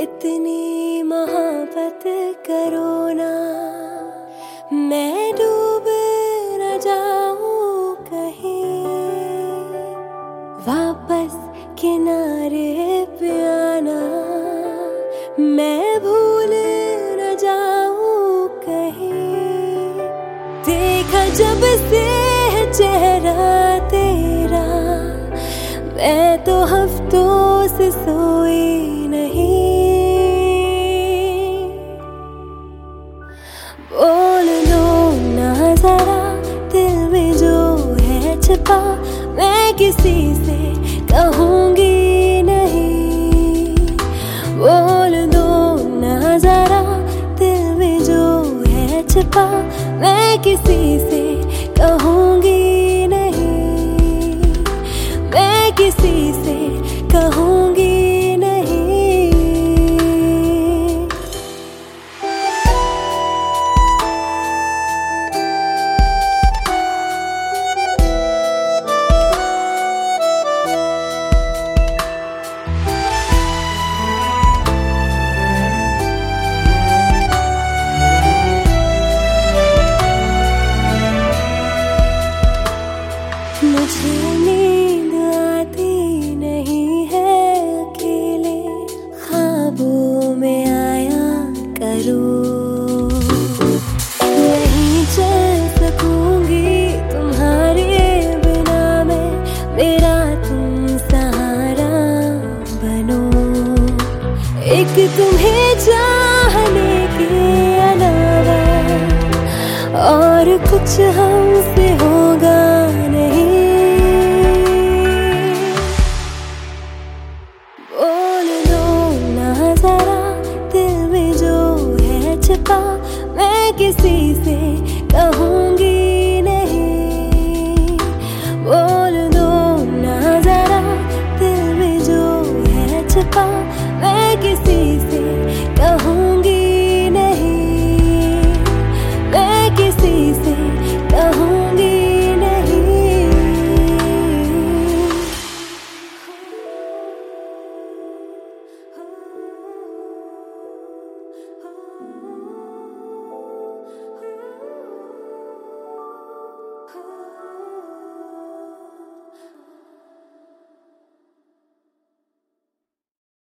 इतनी मोहब्बत करो ना। मैं डूब न जाऊँ कहीं। वापस किनारे पे आना। मैं भूल न जाऊँ कहीं। देखा जब से चेहरा तेरा, मैं तो हफ्तों से सोई है छिपा मैं किसी से कहूँगी मुझे नहीं है अकेले में आया करूँ। चल सकूँगी तुम्हारे बिना मैं, मेरा सहारा बनो। एक तुम्हें चाहने और कुछ हम छुपा मैं किसी से कहूँगी